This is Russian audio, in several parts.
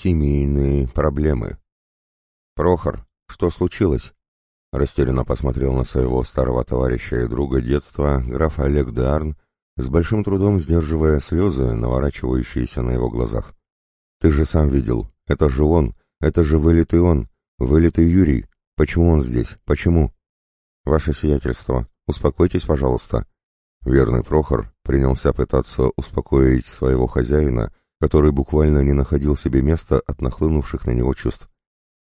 Семейные проблемы. «Прохор, что случилось?» Растерянно посмотрел на своего старого товарища и друга детства, графа Олег де Арн, с большим трудом сдерживая слезы, наворачивающиеся на его глазах. «Ты же сам видел. Это же он. Это же вылитый он. Вылитый Юрий. Почему он здесь? Почему?» «Ваше сиятельство, успокойтесь, пожалуйста». Верный Прохор принялся пытаться успокоить своего хозяина, который буквально не находил себе места от нахлынувших на него чувств.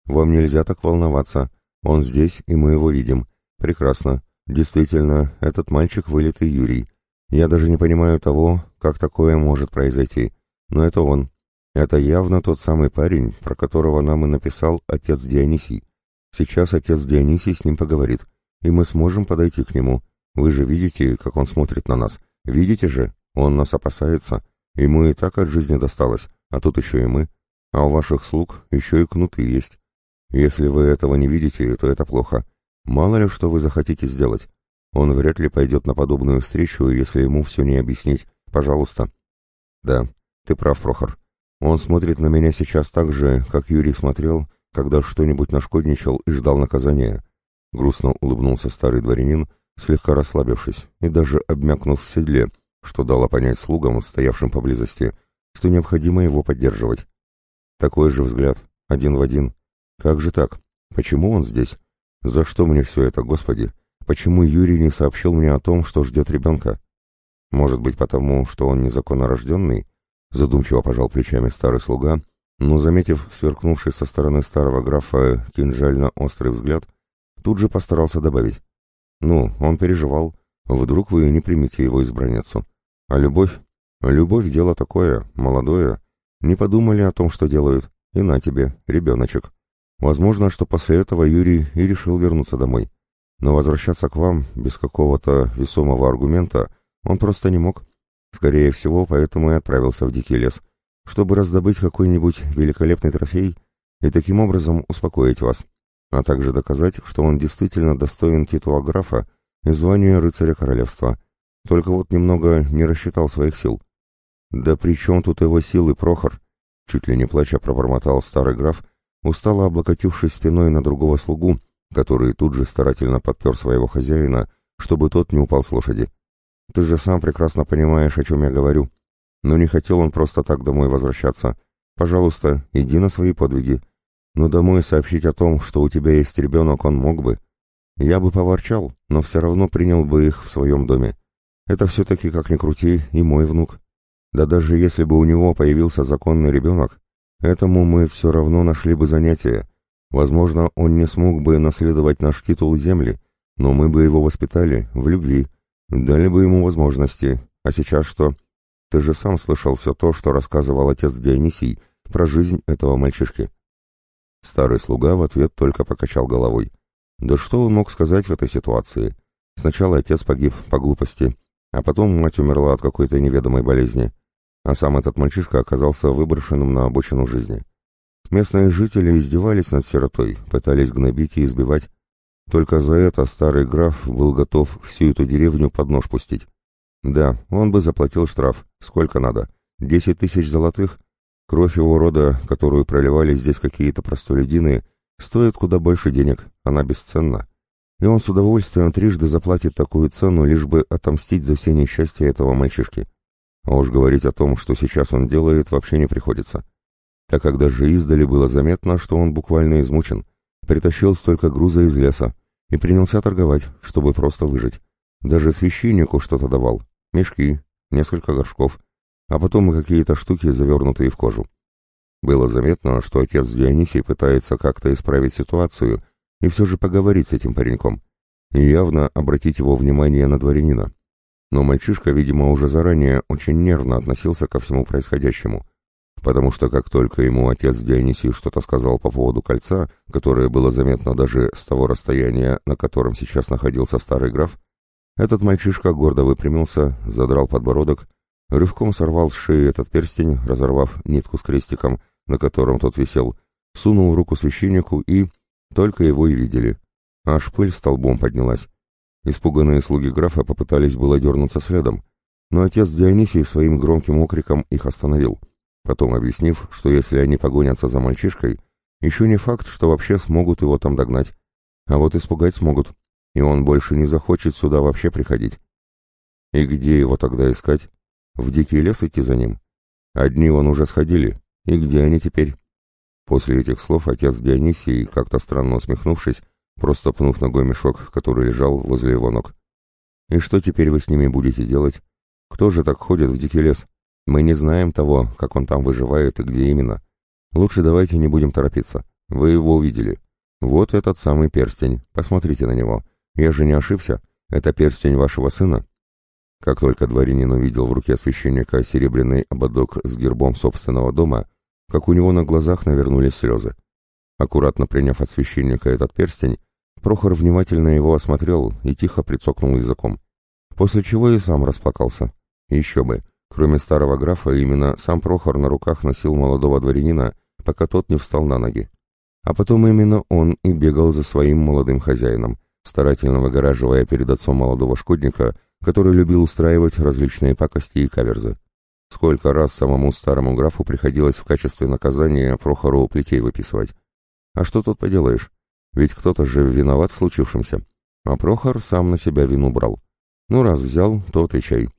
«Вам нельзя так волноваться. Он здесь, и мы его видим. Прекрасно. Действительно, этот мальчик вылитый Юрий. Я даже не понимаю того, как такое может произойти. Но это он. Это явно тот самый парень, про которого нам и написал отец Дионисий. Сейчас отец Дионисий с ним поговорит, и мы сможем подойти к нему. Вы же видите, как он смотрит на нас. Видите же, он нас опасается. Ему и так от жизни досталось, а тут еще и мы. А у ваших слуг еще и кнуты есть. Если вы этого не видите, то это плохо. Мало ли что вы захотите сделать. Он вряд ли пойдет на подобную встречу, если ему все не объяснить. Пожалуйста. Да, ты прав, Прохор. Он смотрит на меня сейчас так же, как Юрий смотрел, когда что-нибудь нашкодничал и ждал наказания. Грустно улыбнулся старый дворянин, слегка расслабившись и даже обмякнув в седле, что дало понять слугам, стоявшим поблизости, что необходимо его поддерживать. Такой же взгляд, один в один. Как же так? Почему он здесь? За что мне все это, Господи? Почему Юрий не сообщил мне о том, что ждет ребенка? Может быть, потому, что он незаконно рожденный? Задумчиво пожал плечами старый слуга, но, заметив сверкнувший со стороны старого графа кинжально-острый взгляд, тут же постарался добавить. Ну, он переживал. Вдруг вы не примете его избранницу. А любовь? Любовь — дело такое, молодое. Не подумали о том, что делают. И на тебе, ребеночек. Возможно, что после этого Юрий и решил вернуться домой. Но возвращаться к вам без какого-то весомого аргумента он просто не мог. Скорее всего, поэтому и отправился в дикий лес, чтобы раздобыть какой-нибудь великолепный трофей и таким образом успокоить вас, а также доказать, что он действительно достоин титула графа и звания рыцаря королевства — только вот немного не рассчитал своих сил. «Да при чем тут его силы, Прохор?» Чуть ли не плача пробормотал старый граф, устало облокотившись спиной на другого слугу, который тут же старательно подпер своего хозяина, чтобы тот не упал с лошади. «Ты же сам прекрасно понимаешь, о чем я говорю. Но не хотел он просто так домой возвращаться. Пожалуйста, иди на свои подвиги. Но домой сообщить о том, что у тебя есть ребенок, он мог бы. Я бы поворчал, но все равно принял бы их в своем доме. Это все-таки, как ни крути, и мой внук. Да даже если бы у него появился законный ребенок, этому мы все равно нашли бы занятие. Возможно, он не смог бы наследовать наш титул земли, но мы бы его воспитали в любви, дали бы ему возможности. А сейчас что? Ты же сам слышал все то, что рассказывал отец Дионисий про жизнь этого мальчишки. Старый слуга в ответ только покачал головой. Да что он мог сказать в этой ситуации? Сначала отец погиб по глупости, а потом мать умерла от какой-то неведомой болезни, а сам этот мальчишка оказался выброшенным на обочину жизни. Местные жители издевались над сиротой, пытались гнобить и избивать. Только за это старый граф был готов всю эту деревню под нож пустить. Да, он бы заплатил штраф, сколько надо, десять тысяч золотых. Кровь его рода, которую проливали здесь какие-то простолюдины, стоит куда больше денег, она бесценна и он с удовольствием трижды заплатит такую цену, лишь бы отомстить за все несчастья этого мальчишки. А уж говорить о том, что сейчас он делает, вообще не приходится. Так как даже издали было заметно, что он буквально измучен, притащил столько груза из леса и принялся торговать, чтобы просто выжить. Даже священнику что-то давал, мешки, несколько горшков, а потом и какие-то штуки, завернутые в кожу. Было заметно, что отец Дионисий пытается как-то исправить ситуацию и все же поговорить с этим пареньком, и явно обратить его внимание на дворянина. Но мальчишка, видимо, уже заранее очень нервно относился ко всему происходящему, потому что как только ему отец Дионисий что-то сказал по поводу кольца, которое было заметно даже с того расстояния, на котором сейчас находился старый граф, этот мальчишка гордо выпрямился, задрал подбородок, рывком сорвал с шеи этот перстень, разорвав нитку с крестиком, на котором тот висел, сунул руку священнику и, только его и видели. Аж пыль столбом поднялась. Испуганные слуги графа попытались было дернуться следом, но отец Дионисий своим громким окриком их остановил. потом объяснив, что если они погонятся за мальчишкой, еще не факт, что вообще смогут его там догнать, а вот испугать смогут, и он больше не захочет сюда вообще приходить. И где его тогда искать? В дикий лес идти за ним? Одни вон уже сходили, и где они теперь? После этих слов отец Дионисий, как-то странно усмехнувшись, просто пнув ногой мешок, который лежал возле его ног. «И что теперь вы с ними будете делать? Кто же так ходит в дикий лес? Мы не знаем того, как он там выживает и где именно. Лучше давайте не будем торопиться. Вы его увидели. Вот этот самый перстень. Посмотрите на него. Я же не ошибся. Это перстень вашего сына?» Как только дворянин увидел в руке священника серебряный ободок с гербом собственного дома, как у него на глазах навернулись слезы. Аккуратно приняв от священника этот перстень, Прохор внимательно его осмотрел и тихо прицокнул языком. После чего и сам расплакался. Еще бы, кроме старого графа, именно сам Прохор на руках носил молодого дворянина, пока тот не встал на ноги. А потом именно он и бегал за своим молодым хозяином, старательно выгораживая перед отцом молодого шкодника, который любил устраивать различные пакости и каверзы. Сколько раз самому старому графу приходилось в качестве наказания Прохору плетей выписывать. А что тут поделаешь? Ведь кто-то же виноват в случившемся. А Прохор сам на себя вину брал. Ну, раз взял, то отвечай.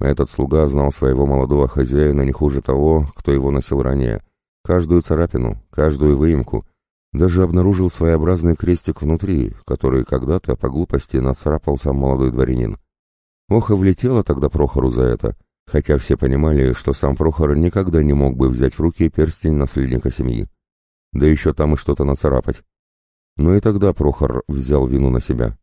Этот слуга знал своего молодого хозяина не хуже того, кто его носил ранее. Каждую царапину, каждую выемку, даже обнаружил своеобразный крестик внутри, который когда-то по глупости нацарапал сам молодой дворянин. Ох, и влетело тогда Прохору за это, хотя все понимали, что сам Прохор никогда не мог бы взять в руки перстень наследника семьи. Да еще там и что-то нацарапать. Но и тогда Прохор взял вину на себя.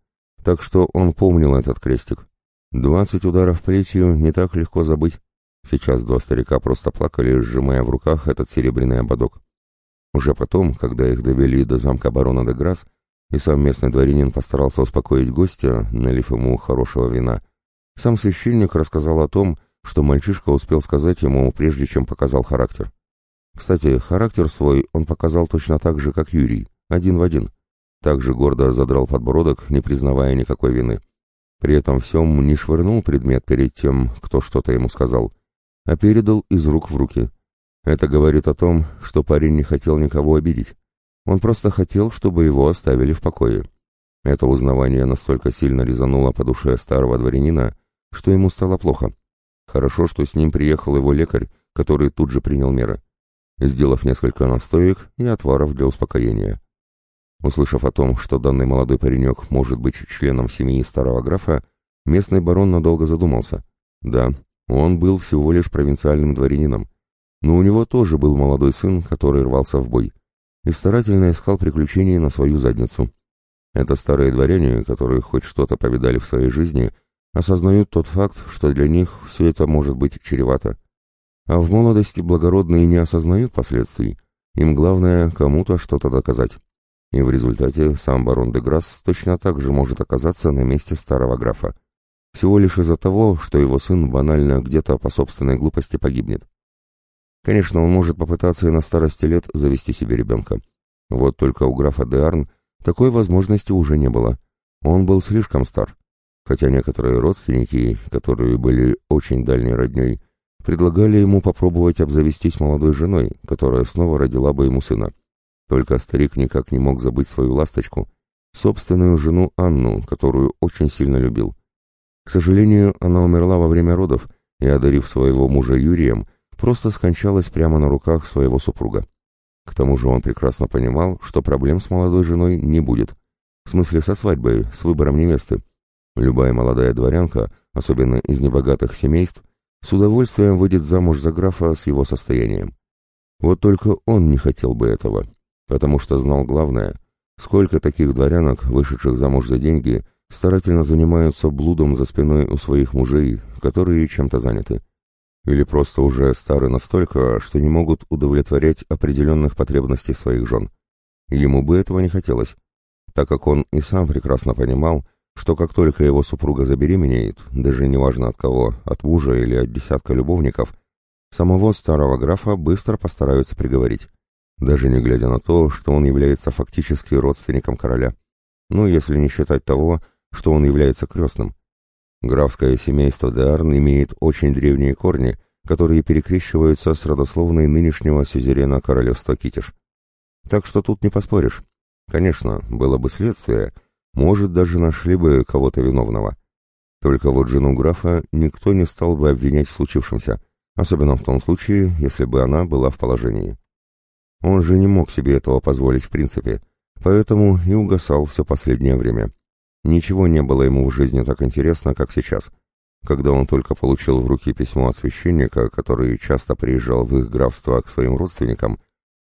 Так что он помнил этот крестик. Двадцать ударов плетью не так легко забыть. Сейчас два старика просто плакали, сжимая в руках этот серебряный ободок. Уже потом, когда их довели до замка барона де Грасс, и сам местный дворянин постарался успокоить гостя, налив ему хорошего вина, сам священник рассказал о том, что мальчишка успел сказать ему, прежде чем показал характер. Кстати, характер свой он показал точно так же, как Юрий, один в один. Также гордо задрал подбородок, не признавая никакой вины. При этом всем не швырнул предмет перед тем, кто что-то ему сказал, а передал из рук в руки, это говорит о том, что парень не хотел никого обидеть. Он просто хотел, чтобы его оставили в покое. Это узнавание настолько сильно резануло по душе старого дворянина, что ему стало плохо. Хорошо, что с ним приехал его лекарь, который тут же принял меры, сделав несколько настоек и отваров для успокоения. Услышав о том, что данный молодой паренек может быть членом семьи старого графа, местный барон надолго задумался. Да, он был всего лишь провинциальным дворянином, но у него тоже был молодой сын, который рвался в бой и старательно искал приключений на свою задницу. Это старые дворяне, которые хоть что-то повидали в своей жизни, осознают тот факт, что для них все это может быть чревато. А в молодости благородные не осознают последствий, им главное кому-то что-то доказать. И в результате сам барон де Грасс точно так же может оказаться на месте старого графа. Всего лишь из-за того, что его сын банально где-то по собственной глупости погибнет. Конечно, он может попытаться и на старости лет завести себе ребенка. Вот только у графа де Арн такой возможности уже не было. Он был слишком стар. Хотя некоторые родственники, которые были очень дальней родней, предлагали ему попробовать обзавестись молодой женой, которая снова родила бы ему сына. Только старик никак не мог забыть свою ласточку, собственную жену Анну, которую очень сильно любил. К сожалению, она умерла во время родов, и, одарив своего мужа Юрием, просто скончалась прямо на руках своего супруга. К тому же он прекрасно понимал, что проблем с молодой женой не будет. В смысле со свадьбой, с выбором невесты. Любая молодая дворянка, особенно из небогатых семейств, с удовольствием выйдет замуж за графа с его состоянием. Вот только он не хотел бы этого, потому что знал главное, сколько таких дворянок, вышедших замуж за деньги, старательно занимаются блудом за спиной у своих мужей, которые чем-то заняты или просто уже стары настолько, что не могут удовлетворять определенных потребностей своих жен. Ему бы этого не хотелось, так как он и сам прекрасно понимал, что как только его супруга забеременеет, даже неважно от кого, от мужа или от десятка любовников, самого старого графа быстро постараются приговорить, даже не глядя на то, что он является фактически родственником короля. Ну, если не считать того, что он является крестным. Графское семейство Деарн имеет очень древние корни, которые перекрещиваются с родословной нынешнего сюзерена королевства Китиш. Так что тут не поспоришь. Конечно, было бы следствие, может, даже нашли бы кого-то виновного. Только вот жену графа никто не стал бы обвинять в случившемся, особенно в том случае, если бы она была в положении. Он же не мог себе этого позволить в принципе, поэтому и угасал все последнее время. Ничего не было ему в жизни так интересно, как сейчас, когда он только получил в руки письмо от священника, который часто приезжал в их графство к своим родственникам,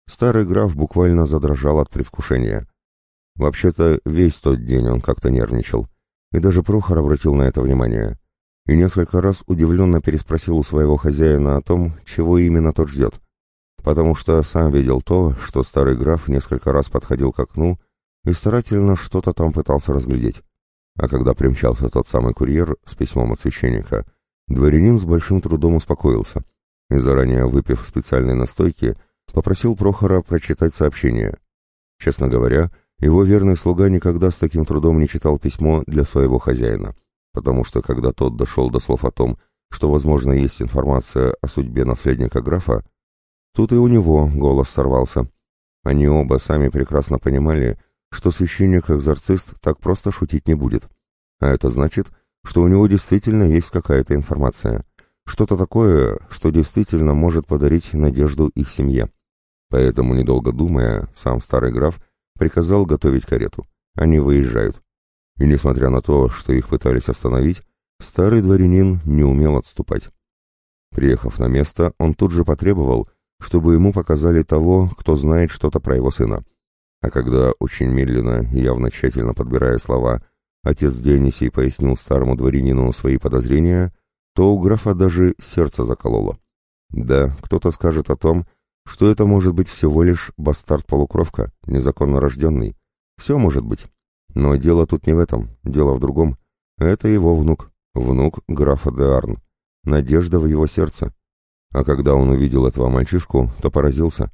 старый граф буквально задрожал от предвкушения. Вообще-то весь тот день он как-то нервничал, и даже Прохор обратил на это внимание, и несколько раз удивленно переспросил у своего хозяина о том, чего именно тот ждет, потому что сам видел то, что старый граф несколько раз подходил к окну и старательно что-то там пытался разглядеть. А когда примчался тот самый курьер с письмом от священника, дворянин с большим трудом успокоился и, заранее выпив специальной настойки, попросил Прохора прочитать сообщение. Честно говоря, его верный слуга никогда с таким трудом не читал письмо для своего хозяина, потому что когда тот дошел до слов о том, что, возможно, есть информация о судьбе наследника графа, тут и у него голос сорвался. Они оба сами прекрасно понимали, что священник-экзорцист так просто шутить не будет. А это значит, что у него действительно есть какая-то информация. Что-то такое, что действительно может подарить надежду их семье. Поэтому, недолго думая, сам старый граф приказал готовить карету. Они выезжают. И несмотря на то, что их пытались остановить, старый дворянин не умел отступать. Приехав на место, он тут же потребовал, чтобы ему показали того, кто знает что-то про его сына. А когда, очень медленно и явно тщательно подбирая слова, отец Дионисий пояснил старому дворянину свои подозрения, то у графа даже сердце закололо. Да, кто-то скажет о том, что это может быть всего лишь бастард-полукровка, незаконно рожденный. Все может быть. Но дело тут не в этом, дело в другом. Это его внук, внук графа де Арн. Надежда в его сердце. А когда он увидел этого мальчишку, то поразился.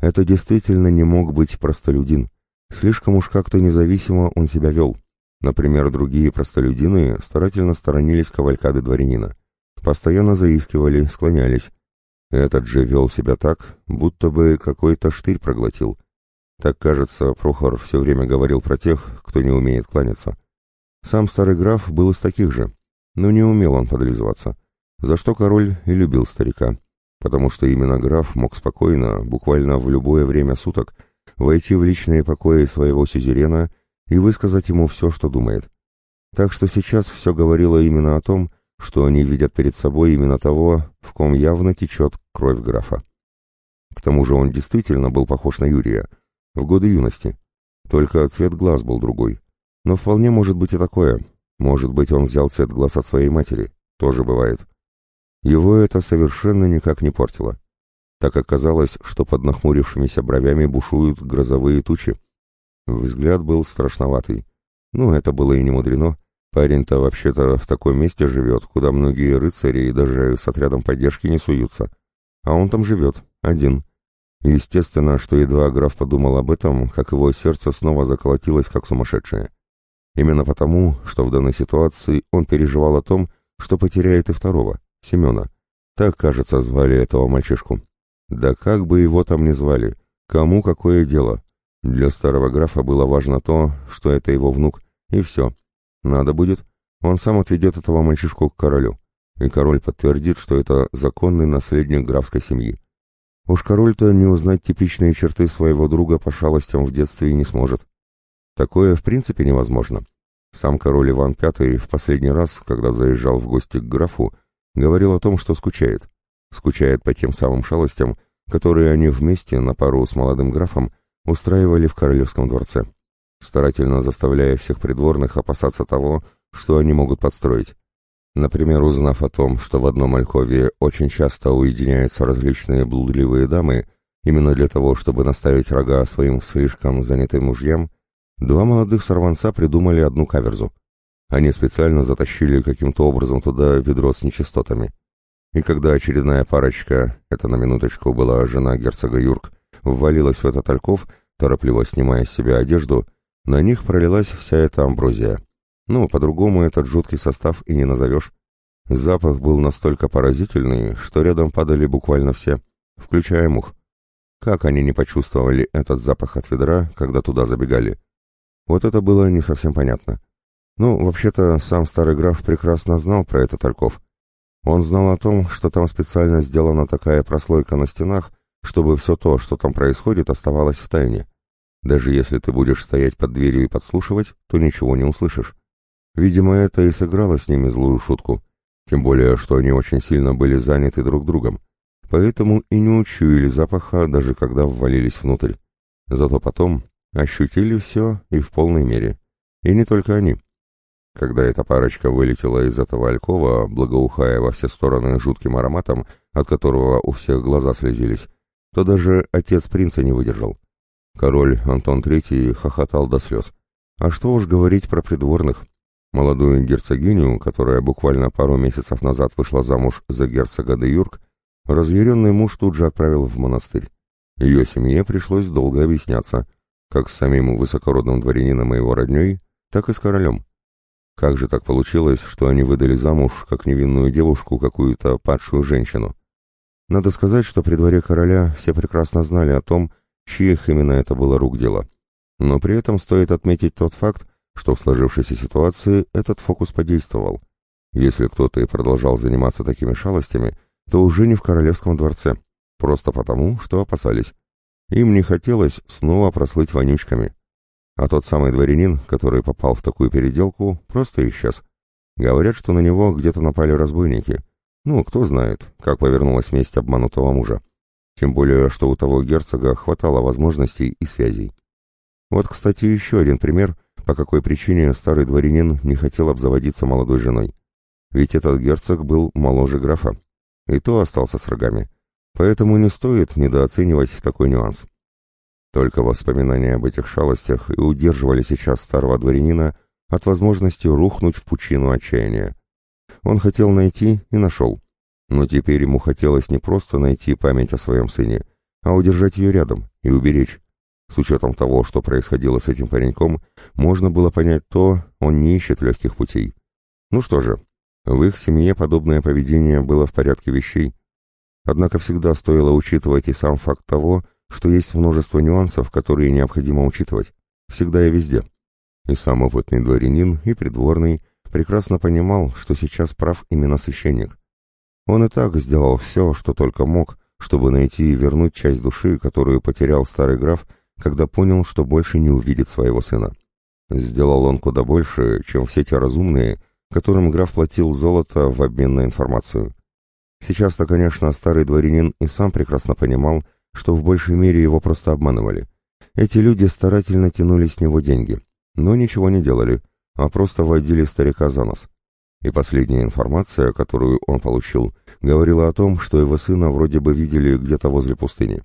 Это действительно не мог быть простолюдин. Слишком уж как-то независимо он себя вел. Например, другие простолюдины старательно сторонились кавалькады дворянина. Постоянно заискивали, склонялись. Этот же вел себя так, будто бы какой-то штырь проглотил. Так, кажется, Прохор все время говорил про тех, кто не умеет кланяться. Сам старый граф был из таких же, но не умел он подлизываться, за что король и любил старика потому что именно граф мог спокойно, буквально в любое время суток, войти в личные покои своего сюзерена и высказать ему все, что думает. Так что сейчас все говорило именно о том, что они видят перед собой именно того, в ком явно течет кровь графа. К тому же он действительно был похож на Юрия, в годы юности. Только цвет глаз был другой. Но вполне может быть и такое. Может быть, он взял цвет глаз от своей матери. Тоже бывает. Его это совершенно никак не портило. Так оказалось, что под нахмурившимися бровями бушуют грозовые тучи. Взгляд был страшноватый. Ну, это было и не мудрено. Парень-то вообще-то в таком месте живет, куда многие рыцари и даже с отрядом поддержки не суются. А он там живет, один. Естественно, что едва граф подумал об этом, как его сердце снова заколотилось, как сумасшедшее. Именно потому, что в данной ситуации он переживал о том, что потеряет и второго. Семена. Так, кажется, звали этого мальчишку. Да как бы его там ни звали, кому какое дело. Для старого графа было важно то, что это его внук, и все. Надо будет, он сам отведет этого мальчишку к королю. И король подтвердит, что это законный наследник графской семьи. Уж король-то не узнать типичные черты своего друга по шалостям в детстве не сможет. Такое в принципе невозможно. Сам король Иван V в последний раз, когда заезжал в гости к графу, говорил о том, что скучает. Скучает по тем самым шалостям, которые они вместе, на пару с молодым графом, устраивали в королевском дворце, старательно заставляя всех придворных опасаться того, что они могут подстроить. Например, узнав о том, что в одном алькове очень часто уединяются различные блудливые дамы, именно для того, чтобы наставить рога своим слишком занятым мужьям, два молодых сорванца придумали одну каверзу — они специально затащили каким-то образом туда ведро с нечистотами. И когда очередная парочка, это на минуточку была жена герцога Юрк, ввалилась в этот альков, торопливо снимая с себя одежду, на них пролилась вся эта амброзия. Ну, по-другому этот жуткий состав и не назовешь. Запах был настолько поразительный, что рядом падали буквально все, включая мух. Как они не почувствовали этот запах от ведра, когда туда забегали? Вот это было не совсем понятно. Ну, вообще-то, сам старый граф прекрасно знал про этот альков. Он знал о том, что там специально сделана такая прослойка на стенах, чтобы все то, что там происходит, оставалось в тайне. Даже если ты будешь стоять под дверью и подслушивать, то ничего не услышишь. Видимо, это и сыграло с ними злую шутку. Тем более, что они очень сильно были заняты друг другом. Поэтому и не учуяли запаха, даже когда ввалились внутрь. Зато потом ощутили все и в полной мере. И не только они. Когда эта парочка вылетела из этого алькова, благоухая во все стороны жутким ароматом, от которого у всех глаза слезились, то даже отец принца не выдержал. Король Антон III хохотал до слез. А что уж говорить про придворных. Молодую герцогиню, которая буквально пару месяцев назад вышла замуж за герцога де Юрк, разъяренный муж тут же отправил в монастырь. Ее семье пришлось долго объясняться, как с самим высокородным дворянином и его родней, так и с королем. Как же так получилось, что они выдали замуж, как невинную девушку, какую-то падшую женщину? Надо сказать, что при дворе короля все прекрасно знали о том, чьих именно это было рук дело. Но при этом стоит отметить тот факт, что в сложившейся ситуации этот фокус подействовал. Если кто-то и продолжал заниматься такими шалостями, то уже не в королевском дворце, просто потому, что опасались. Им не хотелось снова прослыть вонючками. А тот самый дворянин, который попал в такую переделку, просто исчез. Говорят, что на него где-то напали разбойники. Ну, кто знает, как повернулась месть обманутого мужа. Тем более, что у того герцога хватало возможностей и связей. Вот, кстати, еще один пример, по какой причине старый дворянин не хотел обзаводиться молодой женой. Ведь этот герцог был моложе графа, и то остался с рогами. Поэтому не стоит недооценивать такой нюанс. Только воспоминания об этих шалостях и удерживали сейчас старого дворянина от возможности рухнуть в пучину отчаяния. Он хотел найти и нашел. Но теперь ему хотелось не просто найти память о своем сыне, а удержать ее рядом и уберечь, с учетом того, что происходило с этим пареньком, можно было понять то, он не ищет легких путей. Ну что же, в их семье подобное поведение было в порядке вещей. Однако всегда стоило учитывать и сам факт того, что есть множество нюансов, которые необходимо учитывать. Всегда и везде. И сам опытный дворянин, и придворный прекрасно понимал, что сейчас прав именно священник. Он и так сделал все, что только мог, чтобы найти и вернуть часть души, которую потерял старый граф когда понял, что больше не увидит своего сына. Сделал он куда больше, чем все те разумные, которым граф платил золото в обмен на информацию. Сейчас-то, конечно, старый дворянин и сам прекрасно понимал, что в большей мере его просто обманывали. Эти люди старательно тянули с него деньги, но ничего не делали, а просто водили старика за нос. И последняя информация, которую он получил, говорила о том, что его сына вроде бы видели где-то возле пустыни.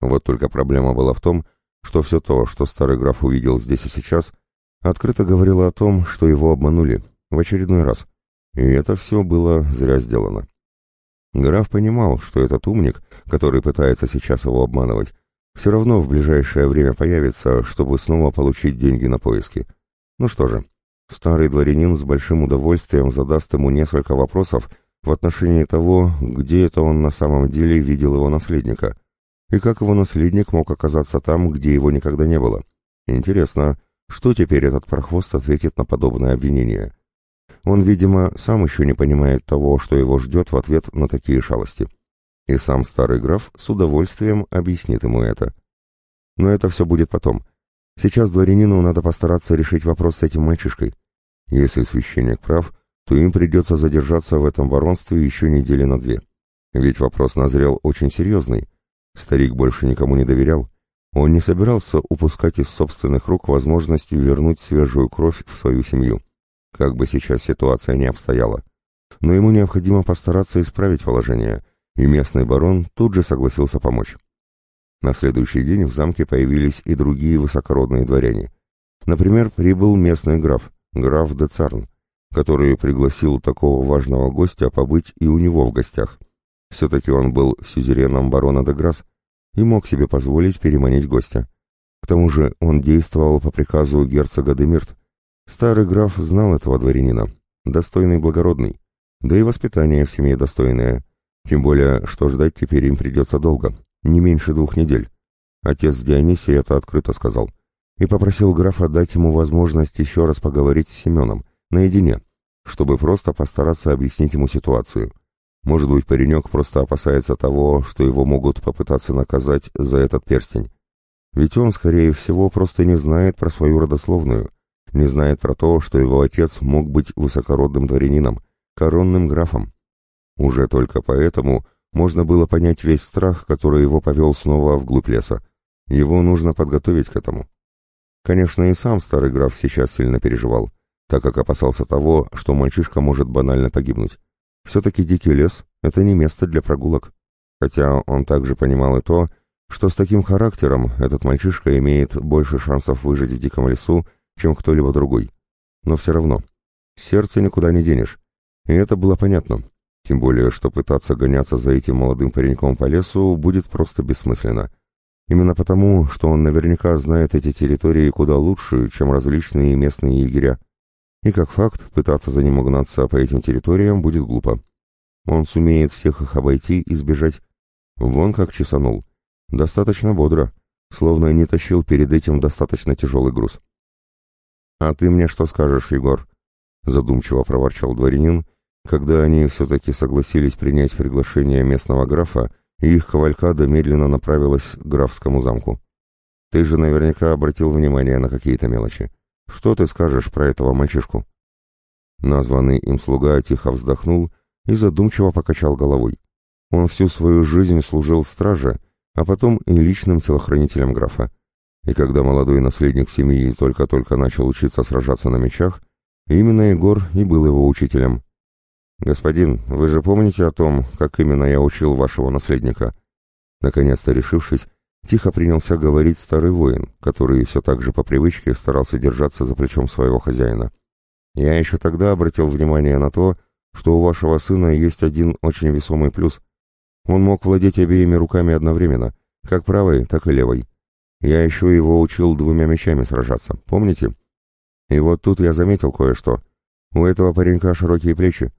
Вот только проблема была в том, что все то, что старый граф увидел здесь и сейчас, открыто говорило о том, что его обманули в очередной раз. И это все было зря сделано. Граф понимал, что этот умник, который пытается сейчас его обманывать, все равно в ближайшее время появится, чтобы снова получить деньги на поиски. Ну что же, старый дворянин с большим удовольствием задаст ему несколько вопросов в отношении того, где это он на самом деле видел его наследника, и как его наследник мог оказаться там, где его никогда не было. Интересно, что теперь этот прохвост ответит на подобное обвинение? Он, видимо, сам еще не понимает того, что его ждет в ответ на такие шалости. И сам старый граф с удовольствием объяснит ему это. Но это все будет потом. Сейчас дворянину надо постараться решить вопрос с этим мальчишкой. Если священник прав, то им придется задержаться в этом воронстве еще недели на две. Ведь вопрос назрел очень серьезный, Старик больше никому не доверял. Он не собирался упускать из собственных рук возможность вернуть свежую кровь в свою семью, как бы сейчас ситуация не обстояла. Но ему необходимо постараться исправить положение, и местный барон тут же согласился помочь. На следующий день в замке появились и другие высокородные дворяне. Например, прибыл местный граф, граф де Царн, который пригласил такого важного гостя побыть и у него в гостях. Все-таки он был сюзереном барона де Грасс и мог себе позволить переманить гостя. К тому же он действовал по приказу герцога де Мирт. Старый граф знал этого дворянина, достойный благородный. Да и воспитание в семье достойное. Тем более, что ждать теперь им придется долго, не меньше двух недель. Отец Дионисий это открыто сказал. И попросил графа дать ему возможность еще раз поговорить с Семеном, наедине, чтобы просто постараться объяснить ему ситуацию. Может быть, паренек просто опасается того, что его могут попытаться наказать за этот перстень. Ведь он, скорее всего, просто не знает про свою родословную, не знает про то, что его отец мог быть высокородным дворянином, коронным графом. Уже только поэтому можно было понять весь страх, который его повел снова вглубь леса. Его нужно подготовить к этому. Конечно, и сам старый граф сейчас сильно переживал, так как опасался того, что мальчишка может банально погибнуть. Все-таки дикий лес — это не место для прогулок. Хотя он также понимал и то, что с таким характером этот мальчишка имеет больше шансов выжить в диком лесу, чем кто-либо другой. Но все равно, сердце никуда не денешь. И это было понятно. Тем более, что пытаться гоняться за этим молодым пареньком по лесу будет просто бессмысленно. Именно потому, что он наверняка знает эти территории куда лучше, чем различные местные егеря. И как факт, пытаться за ним угнаться по этим территориям будет глупо. Он сумеет всех их обойти и сбежать. Вон как чесанул. Достаточно бодро, словно не тащил перед этим достаточно тяжелый груз. «А ты мне что скажешь, Егор?» Задумчиво проворчал дворянин, когда они все-таки согласились принять приглашение местного графа, и их кавалькада медленно направилась к графскому замку. «Ты же наверняка обратил внимание на какие-то мелочи. Что ты скажешь про этого мальчишку?» Названный им слуга тихо вздохнул и задумчиво покачал головой. Он всю свою жизнь служил в страже, а потом и личным телохранителем графа. И когда молодой наследник семьи только-только начал учиться сражаться на мечах, именно Егор и был его учителем. «Господин, вы же помните о том, как именно я учил вашего наследника?» Наконец-то решившись, Тихо принялся говорить старый воин, который все так же по привычке старался держаться за плечом своего хозяина. «Я еще тогда обратил внимание на то, что у вашего сына есть один очень весомый плюс. Он мог владеть обеими руками одновременно, как правой, так и левой. Я еще его учил двумя мечами сражаться, помните? И вот тут я заметил кое-что. У этого паренька широкие плечи.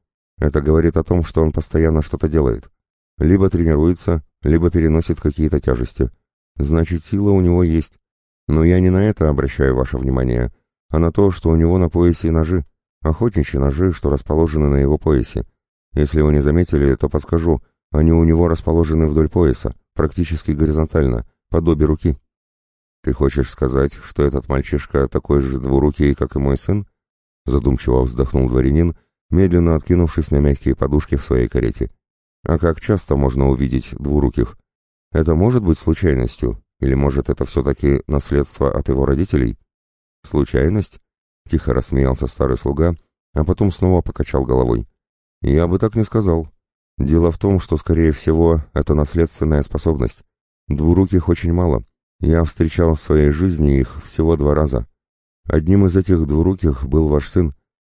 Это говорит о том, что он постоянно что-то делает. Либо тренируется, либо переносит какие-то тяжести. Значит, сила у него есть. Но я не на это обращаю ваше внимание, а на то, что у него на поясе ножи, охотничьи ножи, что расположены на его поясе. Если вы не заметили, то подскажу, они у него расположены вдоль пояса, практически горизонтально, подобие руки. Ты хочешь сказать, что этот мальчишка такой же двурукий, как и мой сын? Задумчиво вздохнул дворянин, медленно откинувшись на мягкие подушки в своей карете. А как часто можно увидеть двуруких? Это может быть случайностью, или может это все-таки наследство от его родителей? Случайность? Тихо рассмеялся старый слуга, а потом снова покачал головой. Я бы так не сказал. Дело в том, что, скорее всего, это наследственная способность. Двуруких очень мало. Я встречал в своей жизни их всего два раза. Одним из этих двуруких был ваш сын,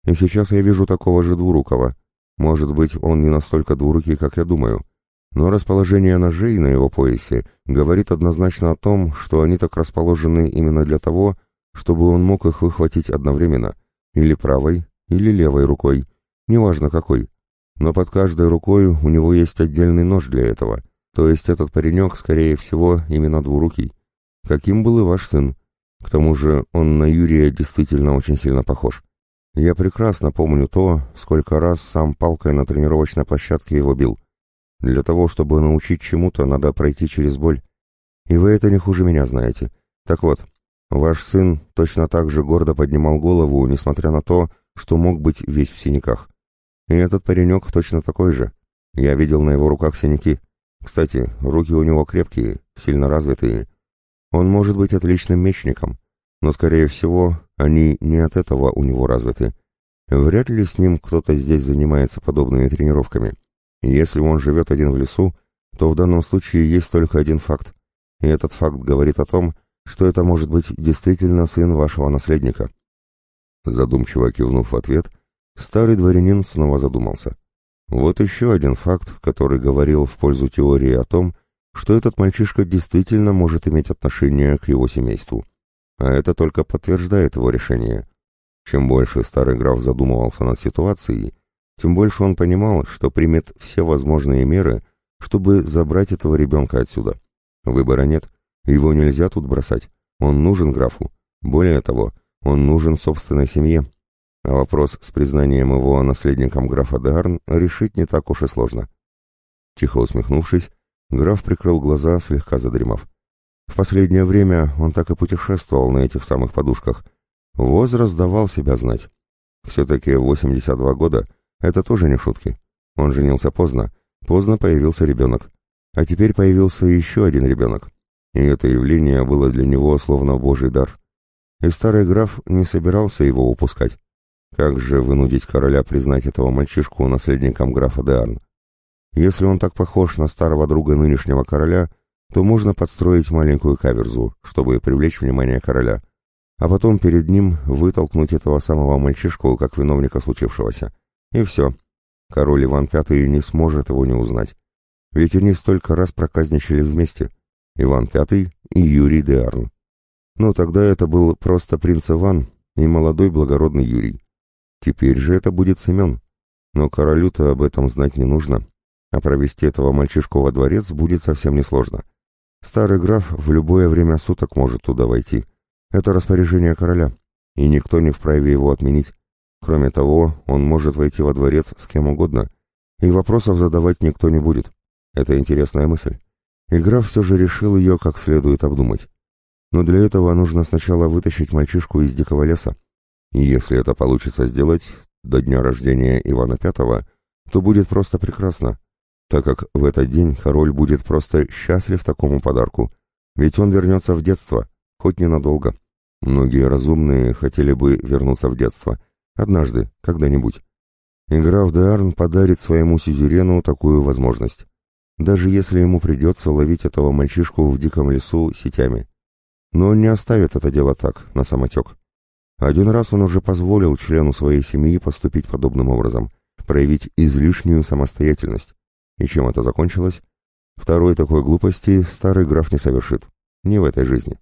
и сейчас я вижу такого же двурукого. Может быть, он не настолько двурукий, как я думаю но расположение ножей на его поясе говорит однозначно о том, что они так расположены именно для того, чтобы он мог их выхватить одновременно, или правой, или левой рукой, неважно какой. Но под каждой рукой у него есть отдельный нож для этого, то есть этот паренек, скорее всего, именно двурукий. Каким был и ваш сын. К тому же он на Юрия действительно очень сильно похож. Я прекрасно помню то, сколько раз сам палкой на тренировочной площадке его бил. Для того, чтобы научить чему-то, надо пройти через боль. И вы это не хуже меня знаете. Так вот, ваш сын точно так же гордо поднимал голову, несмотря на то, что мог быть весь в синяках. И этот паренек точно такой же. Я видел на его руках синяки. Кстати, руки у него крепкие, сильно развитые. Он может быть отличным мечником, но, скорее всего, они не от этого у него развиты. Вряд ли с ним кто-то здесь занимается подобными тренировками. Если он живет один в лесу, то в данном случае есть только один факт. И этот факт говорит о том, что это может быть действительно сын вашего наследника. Задумчиво кивнув в ответ, старый дворянин снова задумался. Вот еще один факт, который говорил в пользу теории о том, что этот мальчишка действительно может иметь отношение к его семейству. А это только подтверждает его решение. Чем больше старый граф задумывался над ситуацией, Тем больше он понимал, что примет все возможные меры, чтобы забрать этого ребенка отсюда. Выбора нет, его нельзя тут бросать. Он нужен графу. Более того, он нужен собственной семье. А вопрос с признанием его наследником графа Деарн решить не так уж и сложно. Тихо усмехнувшись, граф прикрыл глаза, слегка задремав. В последнее время он так и путешествовал на этих самых подушках. Возраст давал себя знать. Все-таки 82 года — это тоже не шутки. Он женился поздно, поздно появился ребенок. А теперь появился еще один ребенок. И это явление было для него словно божий дар. И старый граф не собирался его упускать. Как же вынудить короля признать этого мальчишку наследником графа Деарн? Если он так похож на старого друга нынешнего короля, то можно подстроить маленькую каверзу, чтобы привлечь внимание короля, а потом перед ним вытолкнуть этого самого мальчишку как виновника случившегося. И все. Король Иван V не сможет его не узнать. Ведь они столько раз проказничали вместе. Иван V и Юрий Деарн. Но тогда это был просто принц Иван и молодой благородный Юрий. Теперь же это будет Семен. Но королю-то об этом знать не нужно, а провести этого мальчишку во дворец будет совсем несложно. Старый граф в любое время суток может туда войти. Это распоряжение короля, и никто не вправе его отменить. Кроме того, он может войти во дворец с кем угодно, и вопросов задавать никто не будет. Это интересная мысль и граф все же решил ее как следует обдумать. Но для этого нужно сначала вытащить мальчишку из дикого леса. И если это получится сделать до дня рождения Ивана V, то будет просто прекрасно, так как в этот день король будет просто счастлив такому подарку, ведь он вернется в детство, хоть ненадолго. Многие разумные хотели бы вернуться в детство, однажды, когда-нибудь. И граф де Арн подарит своему сюзерену такую возможность даже если ему придется ловить этого мальчишку в диком лесу сетями. Но он не оставит это дело так, на самотек. Один раз он уже позволил члену своей семьи поступить подобным образом, проявить излишнюю самостоятельность. И чем это закончилось? Второй такой глупости старый граф не совершит. Не в этой жизни.